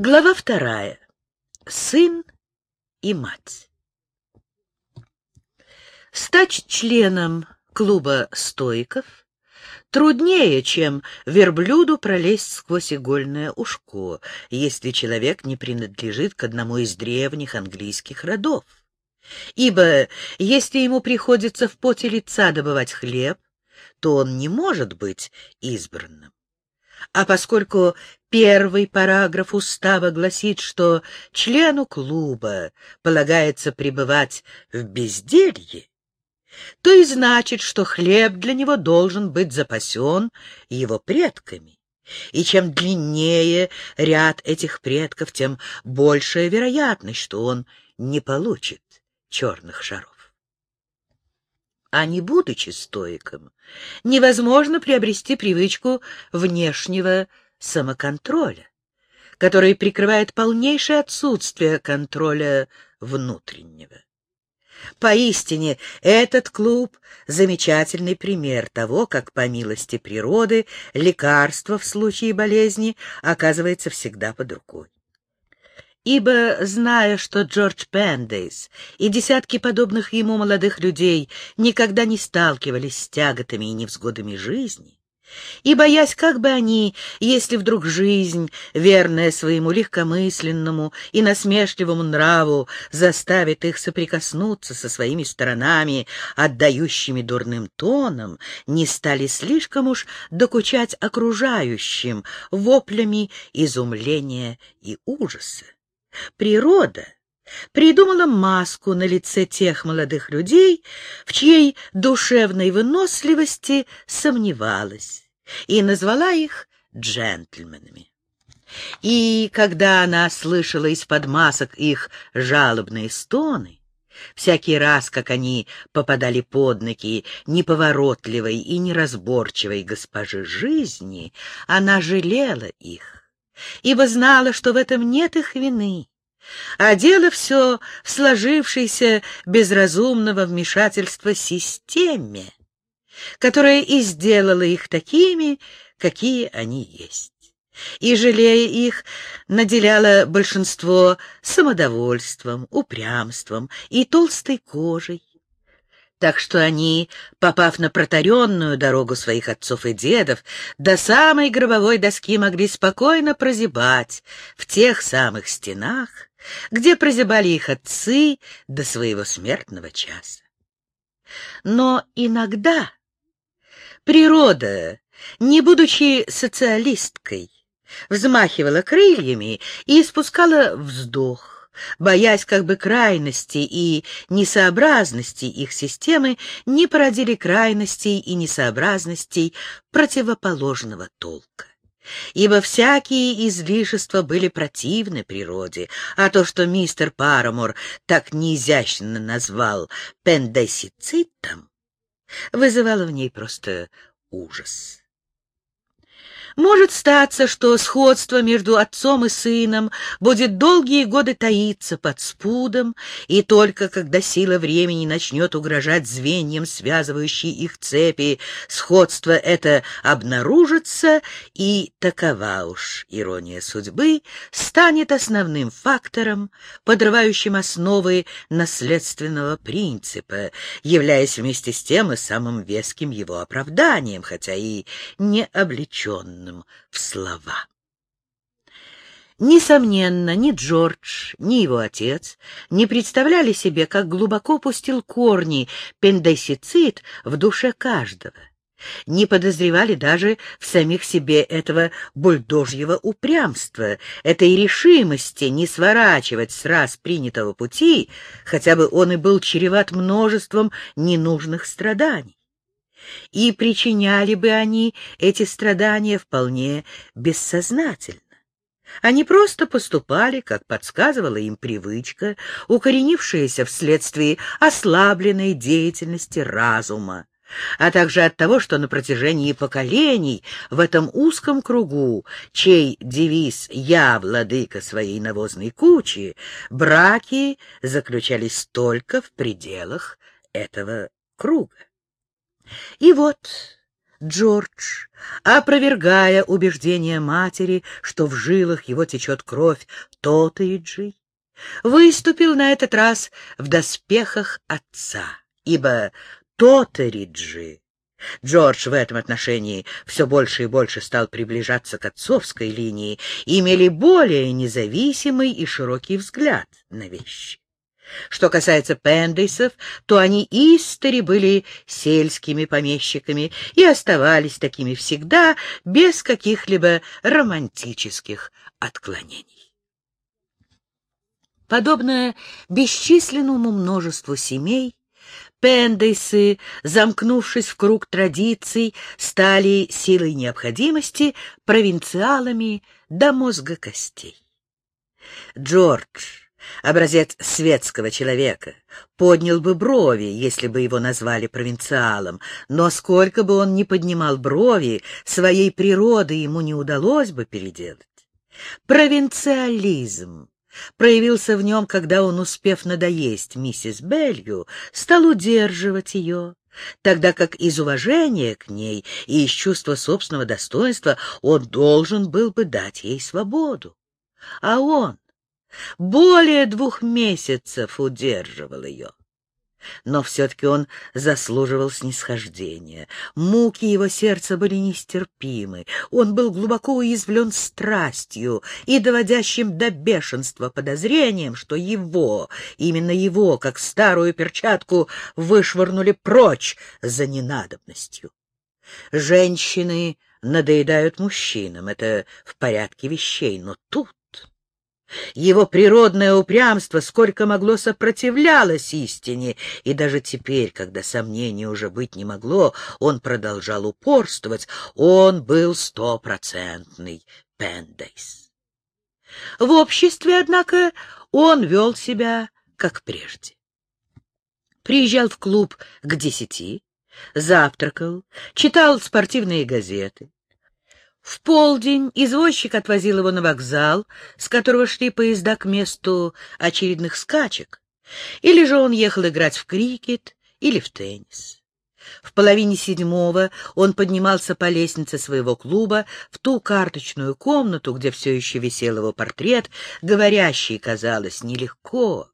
Глава вторая. Сын и мать. Стать членом клуба стойков труднее, чем верблюду пролезть сквозь игольное ушко, если человек не принадлежит к одному из древних английских родов. Ибо если ему приходится в поте лица добывать хлеб, то он не может быть избранным. А поскольку первый параграф устава гласит, что члену клуба полагается пребывать в безделье, то и значит, что хлеб для него должен быть запасен его предками. И чем длиннее ряд этих предков, тем большая вероятность, что он не получит черных шаров а не будучи стоиком, невозможно приобрести привычку внешнего самоконтроля, который прикрывает полнейшее отсутствие контроля внутреннего. Поистине, этот клуб — замечательный пример того, как, по милости природы, лекарство в случае болезни оказывается всегда под рукой ибо, зная, что Джордж Пендейс и десятки подобных ему молодых людей никогда не сталкивались с тяготами и невзгодами жизни, и боясь, как бы они, если вдруг жизнь, верная своему легкомысленному и насмешливому нраву, заставит их соприкоснуться со своими сторонами, отдающими дурным тоном, не стали слишком уж докучать окружающим воплями изумления и ужаса. Природа придумала маску на лице тех молодых людей, в чьей душевной выносливости сомневалась, и назвала их джентльменами. И когда она слышала из-под масок их жалобные стоны, всякий раз, как они попадали под ноги неповоротливой и неразборчивой госпожи жизни, она жалела их ибо знала, что в этом нет их вины. А дело все в сложившейся безразумного вмешательства системе, которая и сделала их такими, какие они есть. И, жалея их, наделяла большинство самодовольством, упрямством и толстой кожей, так что они, попав на протаренную дорогу своих отцов и дедов, до самой гробовой доски могли спокойно прозябать в тех самых стенах, где прозябали их отцы до своего смертного часа. Но иногда природа, не будучи социалисткой, взмахивала крыльями и испускала вздох, боясь как бы крайности и несообразности их системы не породили крайностей и несообразностей противоположного толка. Ибо всякие излишества были противны природе, а то, что мистер Парамор так неизящно назвал пендесицитом, вызывало в ней просто ужас. Может статься, что сходство между отцом и сыном будет долгие годы таиться под спудом, и только когда сила времени начнет угрожать звеньям, связывающие их цепи, сходство это обнаружится, и такова уж ирония судьбы, станет основным фактором, подрывающим основы наследственного принципа, являясь вместе с тем и самым веским его оправданием, хотя и не облеченным облеченным в слова. Несомненно, ни Джордж, ни его отец не представляли себе, как глубоко пустил корни пендесицид в душе каждого. Не подозревали даже в самих себе этого бульдожьего упрямства, этой решимости не сворачивать с раз принятого пути, хотя бы он и был чреват множеством ненужных страданий и причиняли бы они эти страдания вполне бессознательно. Они просто поступали, как подсказывала им привычка, укоренившаяся вследствие ослабленной деятельности разума, а также от того, что на протяжении поколений в этом узком кругу, чей девиз «Я владыка своей навозной кучи», браки заключались только в пределах этого круга. И вот Джордж, опровергая убеждение матери, что в жилах его течет кровь Тотейджи, выступил на этот раз в доспехах отца, ибо Тотериджи Джордж в этом отношении все больше и больше стал приближаться к отцовской линии, имели более независимый и широкий взгляд на вещи. Что касается Пендейсов, то они истори были сельскими помещиками и оставались такими всегда, без каких-либо романтических отклонений. Подобно бесчисленному множеству семей, Пендейсы, замкнувшись в круг традиций, стали силой необходимости провинциалами до мозга костей. Джордж образец светского человека, поднял бы брови, если бы его назвали провинциалом, но сколько бы он ни поднимал брови, своей природы ему не удалось бы переделать. Провинциализм проявился в нем, когда он, успев надоесть миссис Белью, стал удерживать ее, тогда как из уважения к ней и из чувства собственного достоинства он должен был бы дать ей свободу. А он, более двух месяцев удерживал ее. Но все-таки он заслуживал снисхождения. Муки его сердца были нестерпимы. Он был глубоко уязвлен страстью и доводящим до бешенства подозрением, что его, именно его, как старую перчатку, вышвырнули прочь за ненадобностью. Женщины надоедают мужчинам, это в порядке вещей, но тут его природное упрямство сколько могло сопротивлялось истине, и даже теперь, когда сомнений уже быть не могло, он продолжал упорствовать, он был стопроцентный Пендейс. В обществе, однако, он вел себя как прежде. Приезжал в клуб к десяти, завтракал, читал спортивные газеты, в полдень извозчик отвозил его на вокзал, с которого шли поезда к месту очередных скачек, или же он ехал играть в крикет или в теннис. В половине седьмого он поднимался по лестнице своего клуба в ту карточную комнату, где все еще висел его портрет, говорящий, казалось, нелегко,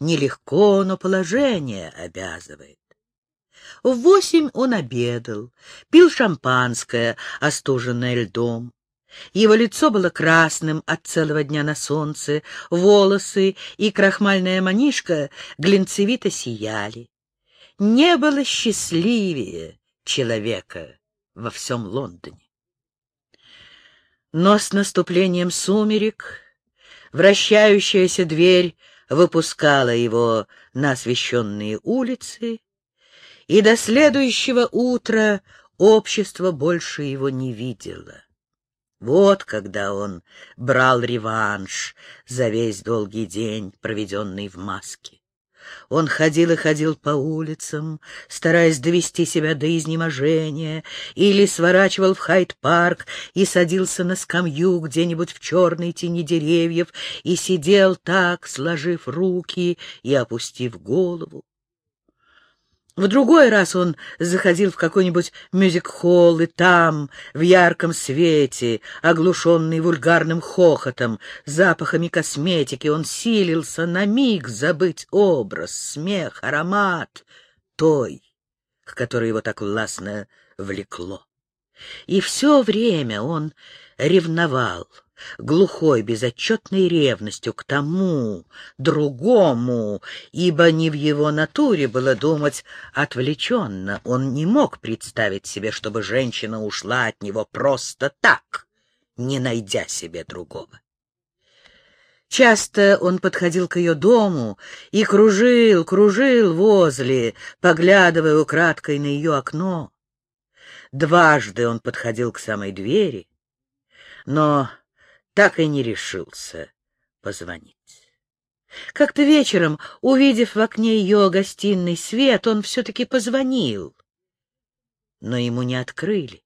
нелегко, но положение обязывает. В восемь он обедал, пил шампанское, остуженное льдом. Его лицо было красным от целого дня на солнце, волосы и крахмальная манишка глинцевито сияли. Не было счастливее человека во всем Лондоне. Но с наступлением сумерек вращающаяся дверь выпускала его на освещенные улицы, и до следующего утра общество больше его не видело. Вот когда он брал реванш за весь долгий день, проведенный в маске. Он ходил и ходил по улицам, стараясь довести себя до изнеможения, или сворачивал в Хайд-парк и садился на скамью где-нибудь в черной тени деревьев и сидел так, сложив руки и опустив голову. В другой раз он заходил в какой-нибудь мюзик-холл, и там, в ярком свете, оглушенный вульгарным хохотом, запахами косметики, он силился на миг забыть образ, смех, аромат той, к которой его так властно влекло. И все время он ревновал, глухой, безотчетной ревностью к тому, другому, ибо не в его натуре было думать отвлеченно. Он не мог представить себе, чтобы женщина ушла от него просто так, не найдя себе другого. Часто он подходил к ее дому и кружил, кружил возле, поглядывая украдкой на ее окно. Дважды он подходил к самой двери, но так и не решился позвонить. Как-то вечером, увидев в окне ее гостиный свет, он все-таки позвонил, но ему не открыли.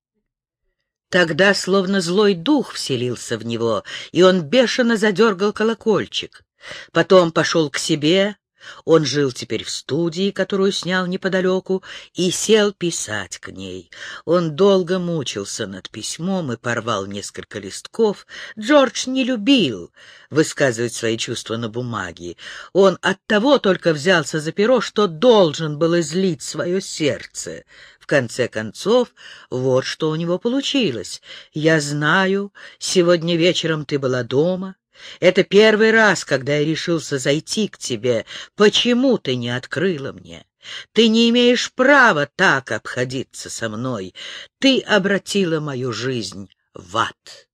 Тогда словно злой дух вселился в него, и он бешено задергал колокольчик. Потом пошел к себе, Он жил теперь в студии, которую снял неподалеку, и сел писать к ней. Он долго мучился над письмом и порвал несколько листков. Джордж не любил высказывать свои чувства на бумаге. Он оттого только взялся за перо, что должен был излить свое сердце. В конце концов, вот что у него получилось. «Я знаю, сегодня вечером ты была дома». Это первый раз, когда я решился зайти к тебе. Почему ты не открыла мне? Ты не имеешь права так обходиться со мной. Ты обратила мою жизнь в ад,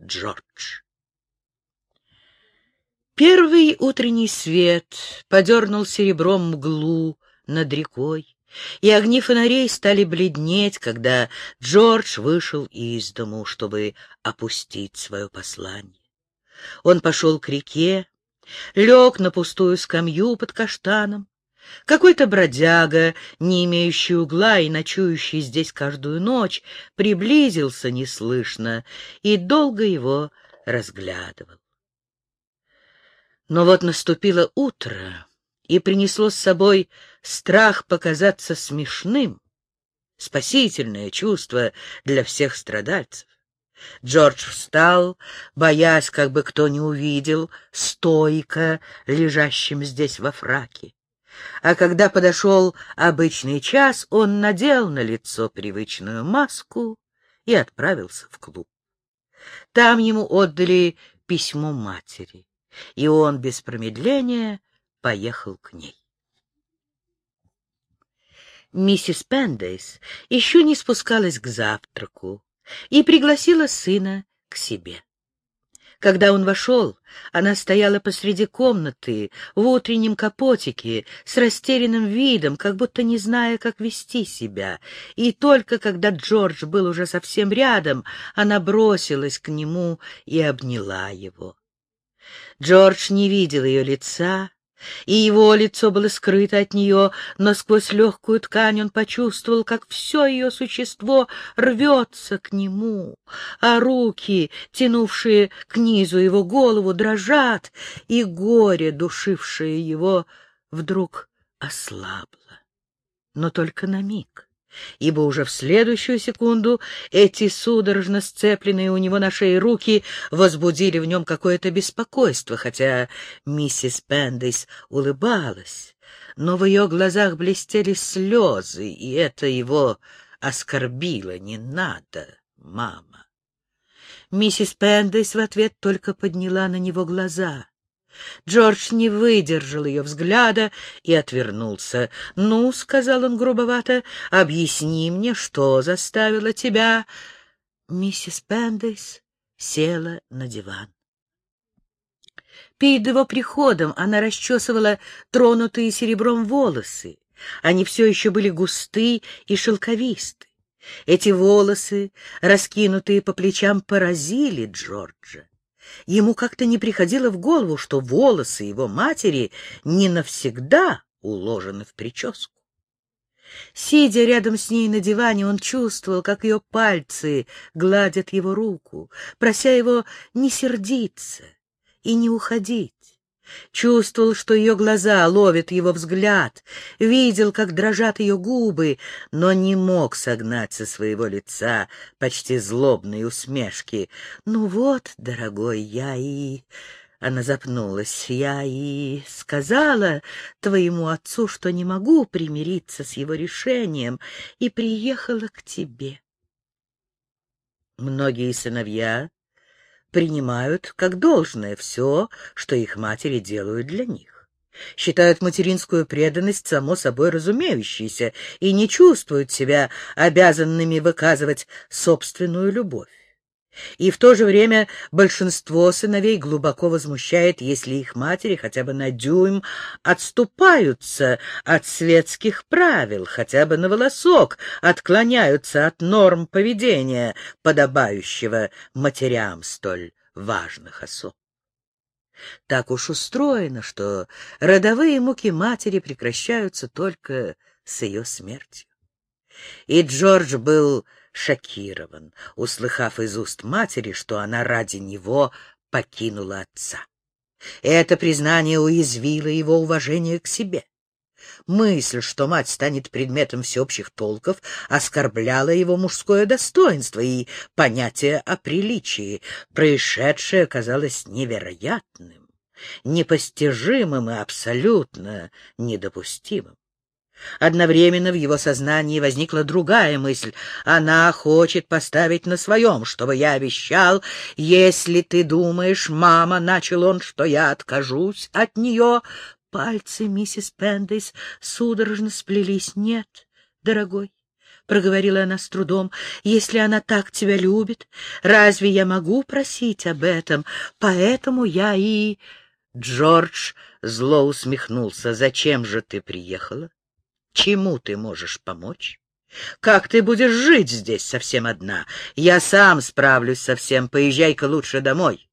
Джордж. Первый утренний свет подернул серебром мглу над рекой, и огни фонарей стали бледнеть, когда Джордж вышел из дому, чтобы опустить свое послание. Он пошел к реке, лег на пустую скамью под каштаном. Какой-то бродяга, не имеющий угла и ночующий здесь каждую ночь, приблизился неслышно и долго его разглядывал. Но вот наступило утро и принесло с собой страх показаться смешным, спасительное чувство для всех страдальцев. Джордж встал, боясь, как бы кто не увидел, стойко лежащим здесь во фраке. А когда подошел обычный час, он надел на лицо привычную маску и отправился в клуб. Там ему отдали письмо матери, и он без промедления поехал к ней. Миссис Пендейс еще не спускалась к завтраку, и пригласила сына к себе. Когда он вошел, она стояла посреди комнаты, в утреннем капотике, с растерянным видом, как будто не зная, как вести себя. И только когда Джордж был уже совсем рядом, она бросилась к нему и обняла его. Джордж не видел ее лица, и его лицо было скрыто от нее, но сквозь легкую ткань он почувствовал, как все ее существо рвется к нему, а руки, тянувшие к низу его голову, дрожат, и горе, душившее его, вдруг ослабло. Но только на миг ибо уже в следующую секунду эти судорожно сцепленные у него на шее руки возбудили в нем какое-то беспокойство, хотя миссис Пендейс улыбалась, но в ее глазах блестели слезы, и это его оскорбило. «Не надо, мама!» Миссис Пендейс в ответ только подняла на него глаза. Джордж не выдержал ее взгляда и отвернулся. — Ну, — сказал он грубовато, — объясни мне, что заставило тебя... Миссис Пендейс села на диван. Перед его приходом она расчесывала тронутые серебром волосы. Они все еще были густы и шелковисты. Эти волосы, раскинутые по плечам, поразили Джорджа. Ему как-то не приходило в голову, что волосы его матери не навсегда уложены в прическу. Сидя рядом с ней на диване, он чувствовал, как ее пальцы гладят его руку, прося его не сердиться и не уходить. Чувствовал, что ее глаза ловят его взгляд, видел, как дрожат ее губы, но не мог согнать со своего лица почти злобные усмешки. «Ну вот, дорогой, я и...» Она запнулась. «Я и сказала твоему отцу, что не могу примириться с его решением, и приехала к тебе». Многие сыновья принимают как должное все, что их матери делают для них. Считают материнскую преданность само собой разумеющейся и не чувствуют себя обязанными выказывать собственную любовь. И в то же время большинство сыновей глубоко возмущает, если их матери хотя бы на дюйм отступаются от светских правил, хотя бы на волосок отклоняются от норм поведения, подобающего матерям столь важных особ. Так уж устроено, что родовые муки матери прекращаются только с ее смертью. И Джордж был шокирован, услыхав из уст матери, что она ради него покинула отца. Это признание уязвило его уважение к себе. Мысль, что мать станет предметом всеобщих толков, оскорбляла его мужское достоинство и понятие о приличии. Происшедшее казалось невероятным, непостижимым и абсолютно недопустимым. Одновременно в его сознании возникла другая мысль. Она хочет поставить на своем, чтобы я обещал, если ты думаешь, мама, — начал он, — что я откажусь от нее. Пальцы миссис Пендейс судорожно сплелись. — Нет, дорогой, — проговорила она с трудом, — если она так тебя любит, разве я могу просить об этом? Поэтому я и... Джордж зло усмехнулся. — Зачем же ты приехала? Чему ты можешь помочь? Как ты будешь жить здесь совсем одна? Я сам справлюсь со всем. Поезжай-ка лучше домой.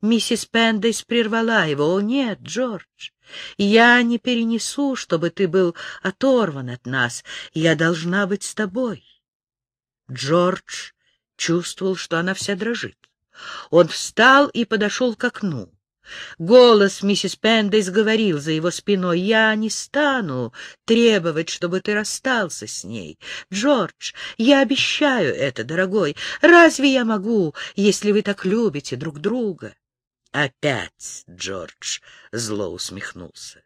Миссис Пендейс прервала его. «О, нет, Джордж, я не перенесу, чтобы ты был оторван от нас. Я должна быть с тобой». Джордж чувствовал, что она вся дрожит. Он встал и подошел к окну. Голос миссис Пендейс говорил за его спиной, «Я не стану требовать, чтобы ты расстался с ней. Джордж, я обещаю это, дорогой. Разве я могу, если вы так любите друг друга?» Опять Джордж зло усмехнулся.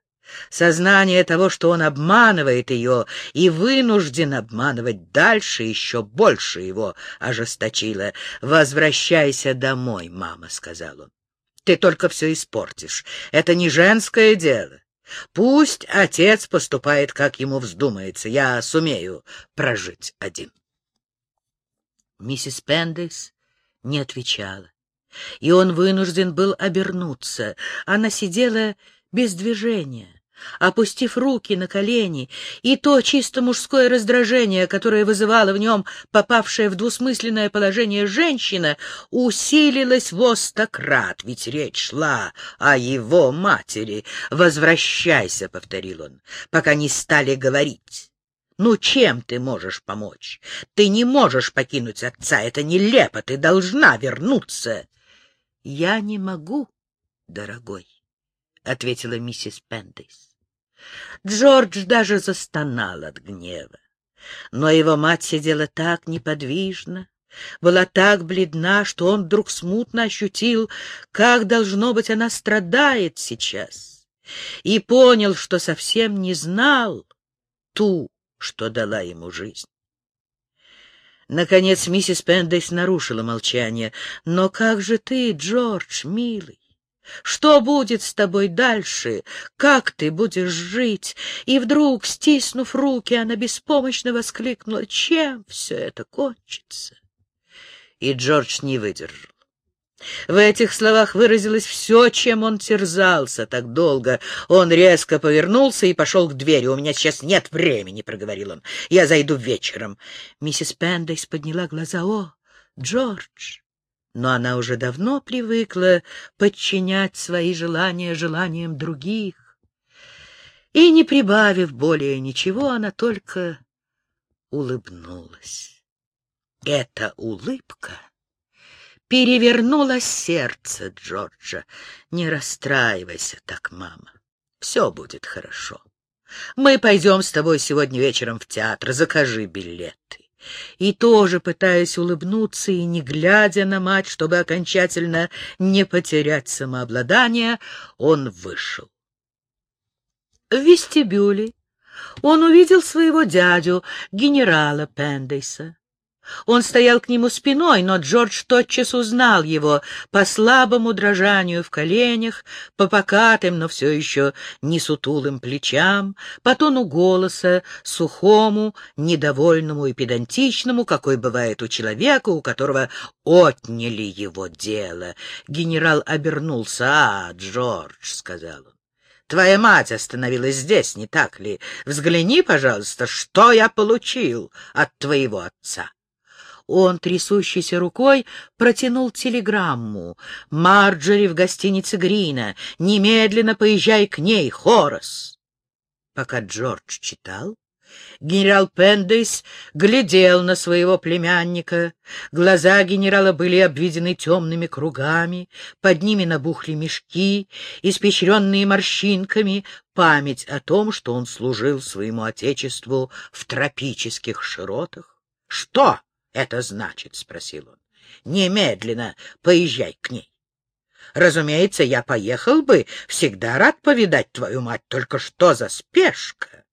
Сознание того, что он обманывает ее и вынужден обманывать дальше, еще больше его ожесточило. «Возвращайся домой, мама», — сказал он. Ты только все испортишь. Это не женское дело. Пусть отец поступает, как ему вздумается. Я сумею прожить один. Миссис Пендейс не отвечала, и он вынужден был обернуться. Она сидела без движения опустив руки на колени, и то чисто мужское раздражение, которое вызывало в нем попавшая в двусмысленное положение женщина, усилилось во стократ, ведь речь шла о его матери. «Возвращайся», — повторил он, — «пока не стали говорить». Ну, чем ты можешь помочь? Ты не можешь покинуть отца, это нелепо, ты должна вернуться. — Я не могу, дорогой, — ответила миссис Пендейс. Джордж даже застонал от гнева. Но его мать сидела так неподвижно, была так бледна, что он вдруг смутно ощутил, как, должно быть, она страдает сейчас, и понял, что совсем не знал ту, что дала ему жизнь. Наконец миссис Пендейс нарушила молчание. «Но как же ты, Джордж, милый? Что будет с тобой дальше? Как ты будешь жить? И вдруг, стиснув руки, она беспомощно воскликнула, чем все это кончится? И Джордж не выдержал. В этих словах выразилось все, чем он терзался так долго. Он резко повернулся и пошел к двери. «У меня сейчас нет времени», — проговорил он. «Я зайду вечером». Миссис Пендейс подняла глаза. «О, Джордж!» Но она уже давно привыкла подчинять свои желания желаниям других. И, не прибавив более ничего, она только улыбнулась. Эта улыбка перевернула сердце Джорджа. «Не расстраивайся так, мама. Все будет хорошо. Мы пойдем с тобой сегодня вечером в театр. Закажи билеты и тоже, пытаясь улыбнуться и не глядя на мать, чтобы окончательно не потерять самообладание, он вышел. В вестибюле он увидел своего дядю, генерала Пендейса. Он стоял к нему спиной, но Джордж тотчас узнал его по слабому дрожанию в коленях, по покатым, но все еще не сутулым плечам, по тону голоса, сухому, недовольному и педантичному, какой бывает у человека, у которого отняли его дело. Генерал обернулся. «А, Джордж», — сказал он, — Твоя мать остановилась здесь, не так ли? Взгляни, пожалуйста, что я получил от твоего отца. Он, трясущейся рукой, протянул телеграмму. «Марджори в гостинице Грина. Немедленно поезжай к ней, Хорос!» Пока Джордж читал, Генерал Пендейс глядел на своего племянника. Глаза генерала были обведены темными кругами, под ними набухли мешки, испещренные морщинками, память о том, что он служил своему отечеству в тропических широтах. — Что это значит? — спросил он. — Немедленно поезжай к ней. Разумеется, я поехал бы, всегда рад повидать твою мать, только что за спешка?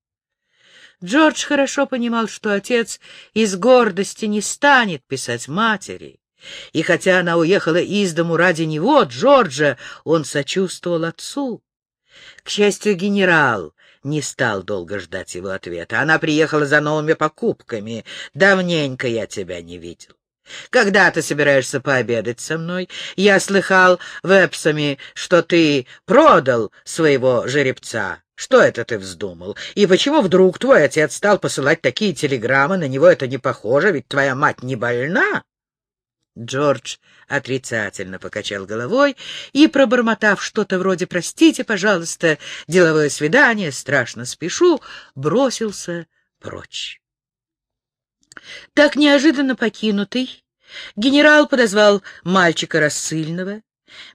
Джордж хорошо понимал, что отец из гордости не станет писать матери. И хотя она уехала из дому ради него, Джорджа, он сочувствовал отцу. К счастью, генерал не стал долго ждать его ответа. Она приехала за новыми покупками. Давненько я тебя не видел. Когда ты собираешься пообедать со мной? Я слыхал в Эпсами, что ты продал своего жеребца. Что это ты вздумал? И почему вдруг твой отец стал посылать такие телеграммы? На него это не похоже, ведь твоя мать не больна. Джордж отрицательно покачал головой и, пробормотав что-то вроде «Простите, пожалуйста, деловое свидание, страшно спешу», бросился прочь. Так неожиданно покинутый, генерал подозвал мальчика рассыльного,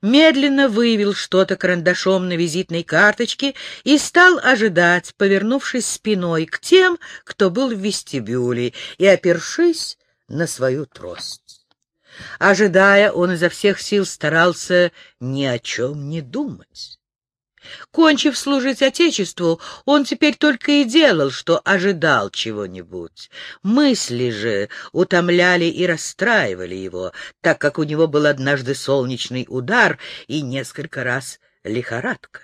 медленно вывел что-то карандашом на визитной карточке и стал ожидать, повернувшись спиной к тем, кто был в вестибюле, и опершись на свою трость. Ожидая, он изо всех сил старался ни о чем не думать. Кончив служить Отечеству, он теперь только и делал, что ожидал чего-нибудь. Мысли же утомляли и расстраивали его, так как у него был однажды солнечный удар и несколько раз лихорадка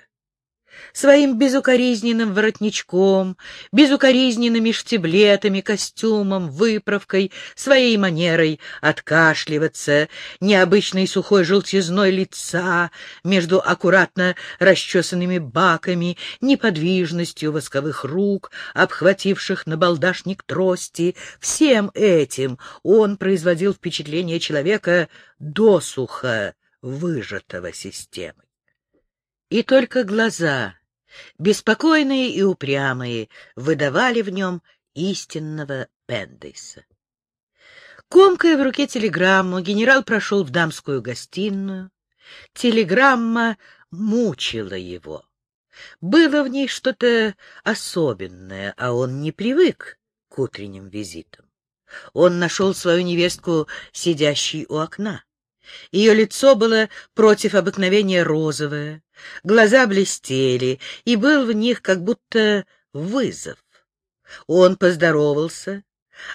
своим безукоризненным воротничком, безукоризненными штиблетами, костюмом, выправкой, своей манерой откашливаться, необычной сухой желтизной лица между аккуратно расчесанными баками, неподвижностью восковых рук, обхвативших набалдашник трости. Всем этим он производил впечатление человека досуха выжатого системой. И только глаза, беспокойные и упрямые, выдавали в нем истинного Пендейса. Комкая в руке телеграмму, генерал прошел в дамскую гостиную. Телеграмма мучила его. Было в ней что-то особенное, а он не привык к утренним визитам. Он нашел свою невестку, сидящей у окна. Ее лицо было против обыкновения розовое, глаза блестели, и был в них как будто вызов. Он поздоровался,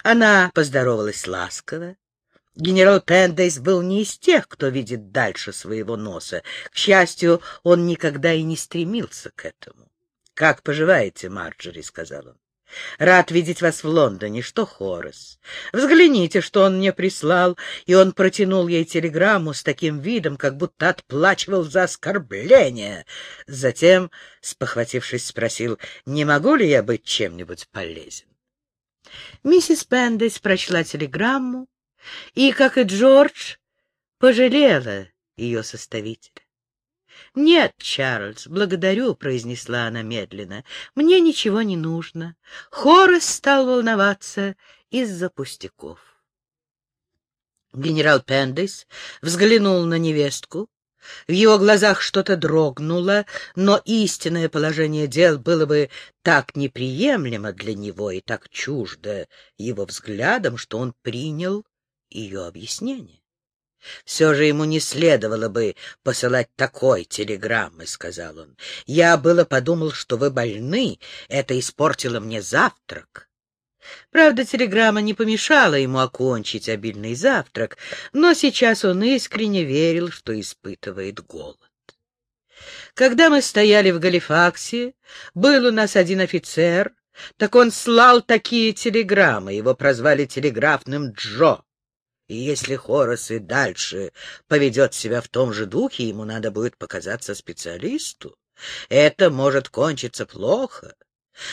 она поздоровалась ласково. Генерал Пендейс был не из тех, кто видит дальше своего носа. К счастью, он никогда и не стремился к этому. — Как поживаете, Марджори? — сказал он. Рад видеть вас в Лондоне. Что, Хорас? Взгляните, что он мне прислал. И он протянул ей телеграмму с таким видом, как будто отплачивал за оскорбление. Затем, спохватившись, спросил, не могу ли я быть чем-нибудь полезен. Миссис Пендес прочла телеграмму и, как и Джордж, пожалела ее составителя. «Нет, Чарльз, благодарю», — произнесла она медленно. «Мне ничего не нужно». Хорас стал волноваться из-за пустяков. Генерал Пендейс взглянул на невестку. В его глазах что-то дрогнуло, но истинное положение дел было бы так неприемлемо для него и так чуждо его взглядом, что он принял ее объяснение. Все же ему не следовало бы посылать такой телеграммы, — сказал он. Я было подумал, что вы больны, это испортило мне завтрак. Правда, телеграмма не помешала ему окончить обильный завтрак, но сейчас он искренне верил, что испытывает голод. Когда мы стояли в Галифаксе, был у нас один офицер, так он слал такие телеграммы, его прозвали телеграфным Джо. И если Хорос и дальше поведет себя в том же духе, ему надо будет показаться специалисту. Это может кончиться плохо.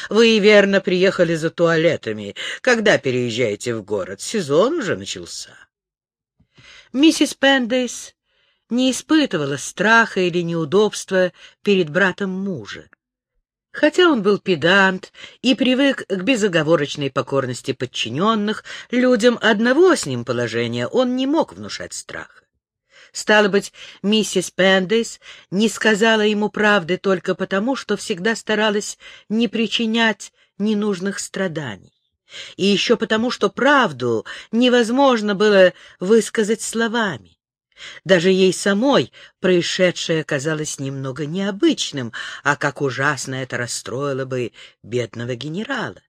Вы, верно, приехали за туалетами. Когда переезжаете в город? Сезон уже начался. Миссис Пендейс не испытывала страха или неудобства перед братом мужа. Хотя он был педант и привык к безоговорочной покорности подчиненных, людям одного с ним положения он не мог внушать страха. Стало быть, миссис Пендейс не сказала ему правды только потому, что всегда старалась не причинять ненужных страданий. И еще потому, что правду невозможно было высказать словами. Даже ей самой происшедшее казалось немного необычным, а как ужасно это расстроило бы бедного генерала.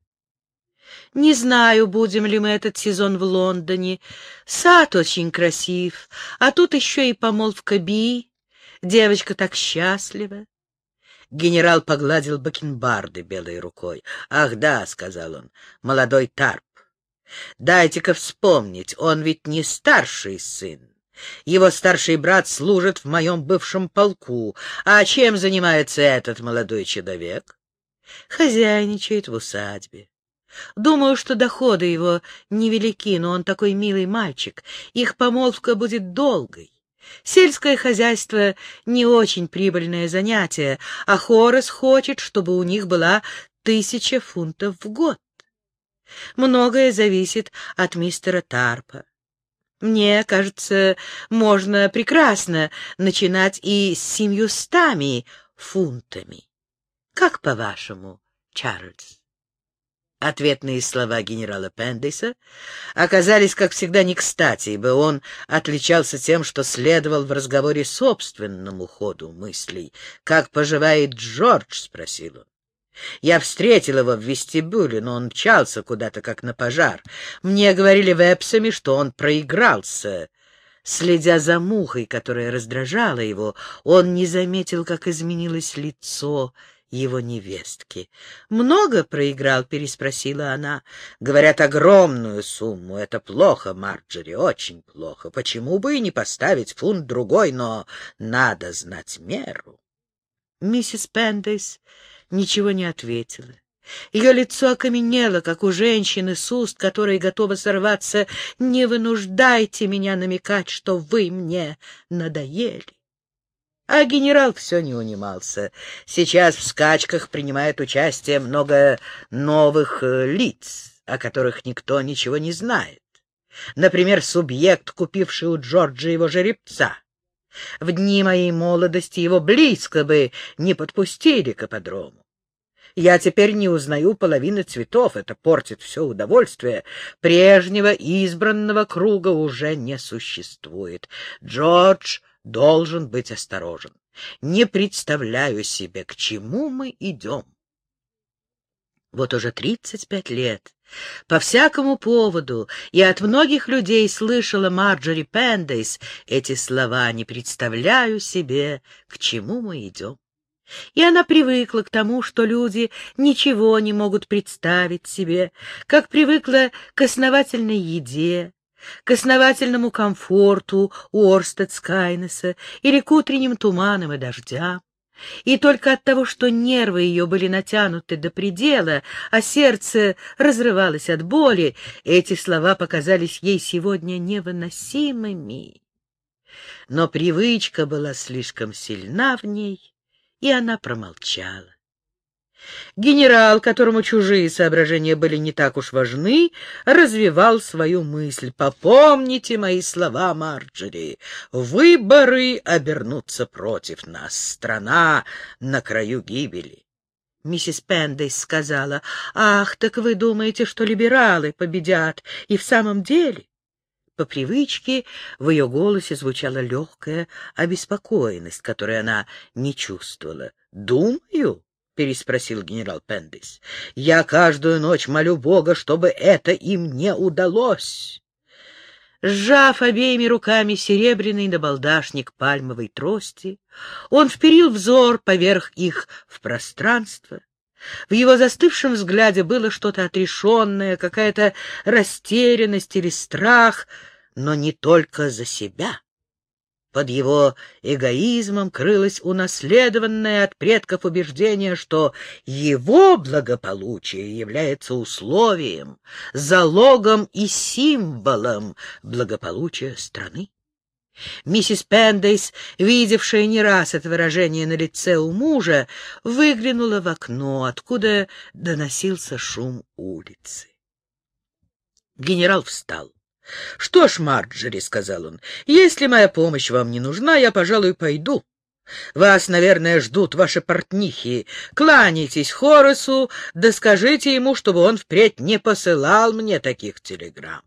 Не знаю, будем ли мы этот сезон в Лондоне. Сад очень красив, а тут еще и помолвка Би. Девочка так счастлива. Генерал погладил бакенбарды белой рукой. «Ах да», — сказал он, — «молодой Тарп. Дайте-ка вспомнить, он ведь не старший сын. Его старший брат служит в моем бывшем полку. А чем занимается этот молодой человек? Хозяйничает в усадьбе. Думаю, что доходы его невелики, но он такой милый мальчик. Их помолвка будет долгой. Сельское хозяйство — не очень прибыльное занятие, а Хорес хочет, чтобы у них была тысяча фунтов в год. Многое зависит от мистера Тарпа. Мне кажется, можно прекрасно начинать и с семьюстами фунтами. Как по-вашему, Чарльз? Ответные слова генерала Пендейса оказались, как всегда, не кстати, ибо он отличался тем, что следовал в разговоре собственному ходу мыслей. «Как поживает Джордж?» — спросил он. Я встретил его в вестибюле, но он мчался куда-то, как на пожар. Мне говорили в Эпсоме, что он проигрался. Следя за мухой, которая раздражала его, он не заметил, как изменилось лицо его невестки. «Много проиграл?» — переспросила она. «Говорят, огромную сумму. Это плохо, Марджери, очень плохо. Почему бы и не поставить фунт другой, но надо знать меру?» Миссис Пендейс ничего не ответила. Ее лицо окаменело, как у женщины с уст, которой готова сорваться. «Не вынуждайте меня намекать, что вы мне надоели». А генерал все не унимался. Сейчас в скачках принимает участие много новых э, лиц, о которых никто ничего не знает. Например, субъект, купивший у Джорджа его жеребца. В дни моей молодости его близко бы не подпустили к ипподрому. Я теперь не узнаю половины цветов, это портит все удовольствие. Прежнего избранного круга уже не существует. Джордж должен быть осторожен. Не представляю себе, к чему мы идем. Вот уже тридцать пять лет по всякому поводу и от многих людей слышала Марджори Пендейс эти слова «Не представляю себе, к чему мы идем». И она привыкла к тому, что люди ничего не могут представить себе, как привыкла к основательной еде, к основательному комфорту Уорстед-Скайнеса или к утренним туманам и дождям. И только от того, что нервы ее были натянуты до предела, а сердце разрывалось от боли, эти слова показались ей сегодня невыносимыми. Но привычка была слишком сильна в ней, и она промолчала. Генерал, которому чужие соображения были не так уж важны, развивал свою мысль. «Попомните мои слова, Марджери. Выборы обернутся против нас. Страна на краю гибели». Миссис Пендейс сказала, «Ах, так вы думаете, что либералы победят? И в самом деле...» По привычке в ее голосе звучала легкая обеспокоенность, которую она не чувствовала. «Думаю?» — переспросил генерал Пендис. — Я каждую ночь молю Бога, чтобы это им не удалось. Сжав обеими руками серебряный набалдашник пальмовой трости, он вперил взор поверх их в пространство. В его застывшем взгляде было что-то отрешенное, какая-то растерянность или страх, но не только за себя. Под его эгоизмом крылось унаследованное от предков убеждение, что его благополучие является условием, залогом и символом благополучия страны. Миссис Пендейс, видевшая не раз это выражение на лице у мужа, выглянула в окно, откуда доносился шум улицы. Генерал встал. — Что ж, Марджери, — сказал он, — если моя помощь вам не нужна, я, пожалуй, пойду. Вас, наверное, ждут ваши портнихи. Кланяйтесь Хоросу, да скажите ему, чтобы он впредь не посылал мне таких телеграмм.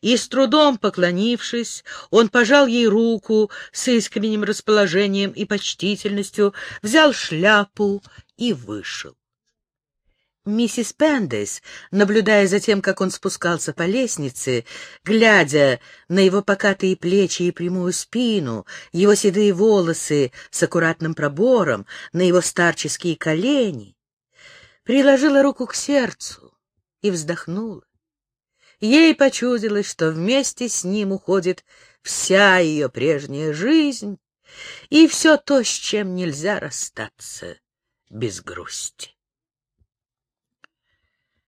И с трудом поклонившись, он пожал ей руку с искренним расположением и почтительностью, взял шляпу и вышел. Миссис Пендес, наблюдая за тем, как он спускался по лестнице, глядя на его покатые плечи и прямую спину, его седые волосы с аккуратным пробором, на его старческие колени, приложила руку к сердцу и вздохнула. Ей почудилось, что вместе с ним уходит вся ее прежняя жизнь и все то, с чем нельзя расстаться без грусти.